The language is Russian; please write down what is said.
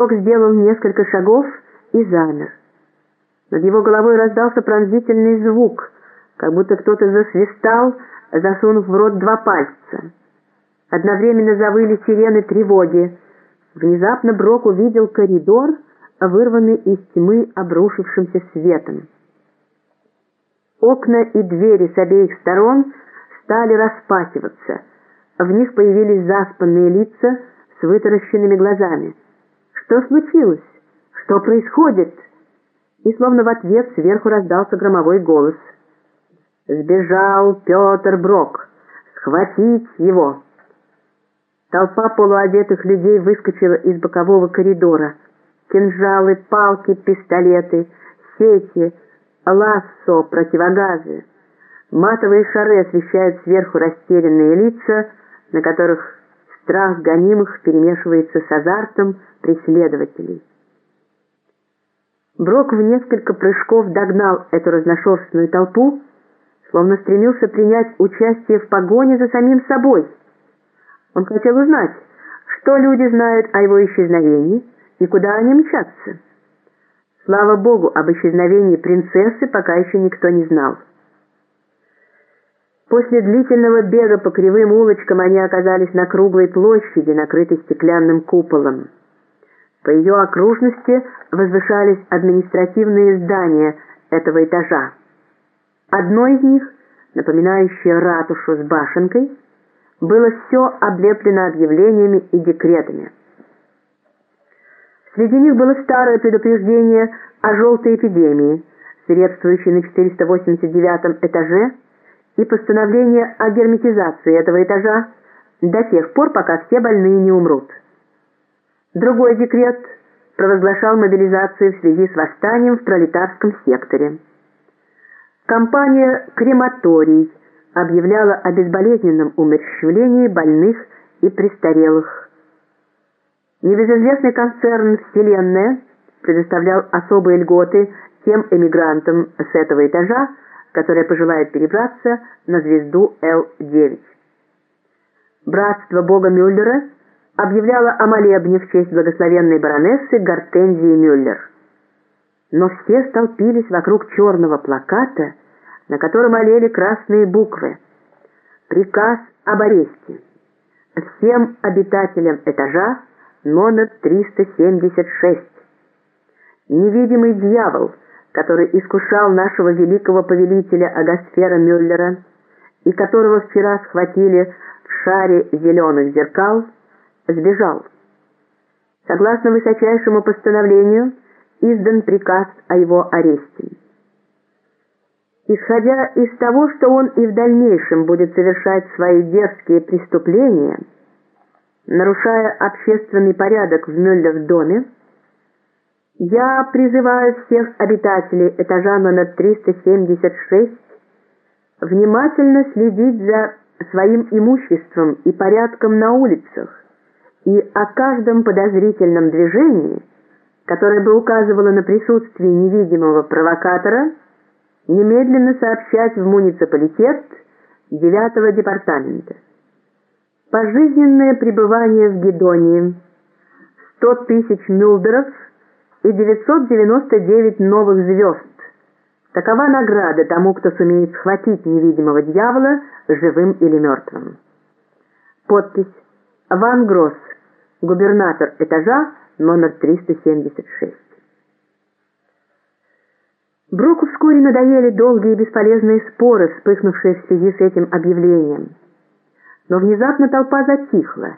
Брок сделал несколько шагов и замер. Над его головой раздался пронзительный звук, как будто кто-то засвистал, засунув в рот два пальца. Одновременно завыли сирены тревоги. Внезапно Брок увидел коридор, вырванный из тьмы обрушившимся светом. Окна и двери с обеих сторон стали распахиваться. В них появились заспанные лица с вытаращенными глазами. «Что случилось? Что происходит?» И словно в ответ сверху раздался громовой голос. «Сбежал Петр Брок! Схватить его!» Толпа полуодетых людей выскочила из бокового коридора. Кинжалы, палки, пистолеты, сети, лассо, противогазы. Матовые шары освещают сверху растерянные лица, на которых страх гонимых перемешивается с азартом преследователей. Брок в несколько прыжков догнал эту разношерстную толпу, словно стремился принять участие в погоне за самим собой. Он хотел узнать, что люди знают о его исчезновении и куда они мчатся. Слава Богу, об исчезновении принцессы пока еще никто не знал. После длительного бега по кривым улочкам они оказались на круглой площади, накрытой стеклянным куполом. По ее окружности возвышались административные здания этого этажа. Одно из них, напоминающее ратушу с башенкой, было все облеплено объявлениями и декретами. Среди них было старое предупреждение о желтой эпидемии, свирепствующей на 489 этаже, и постановление о герметизации этого этажа до тех пор, пока все больные не умрут. Другой декрет провозглашал мобилизацию в связи с восстанием в пролетарском секторе. Компания «Крематорий» объявляла о безболезненном умерщвлении больных и престарелых. Небезызвестный концерн «Вселенная» предоставлял особые льготы тем эмигрантам с этого этажа, которые пожелают перебраться на звезду Л-9. Братство Бога Мюллера объявляло о молебне в честь благословенной баронессы Гортензии Мюллер. Но все столпились вокруг черного плаката, на котором олели красные буквы. Приказ об аресте. Всем обитателям этажа номер 376. Невидимый дьявол, который искушал нашего великого повелителя Агасфера Мюллера и которого вчера схватили в шаре зеленых зеркал, сбежал. Согласно высочайшему постановлению, издан приказ о его аресте. Исходя из того, что он и в дальнейшем будет совершать свои дерзкие преступления, нарушая общественный порядок в Мюллер-доме, я призываю всех обитателей этажа номер 376 внимательно следить за своим имуществом и порядком на улицах и о каждом подозрительном движении, которое бы указывало на присутствие невидимого провокатора, немедленно сообщать в муниципалитет 9 департамента. Пожизненное пребывание в Гедонии, 100 тысяч мюлдеров и 999 новых звезд. Такова награда тому, кто сумеет схватить невидимого дьявола живым или мертвым. Подпись «Ван Гросс, губернатор этажа номер 376». Броку вскоре надоели долгие и бесполезные споры, вспыхнувшие в связи с этим объявлением. Но внезапно толпа затихла,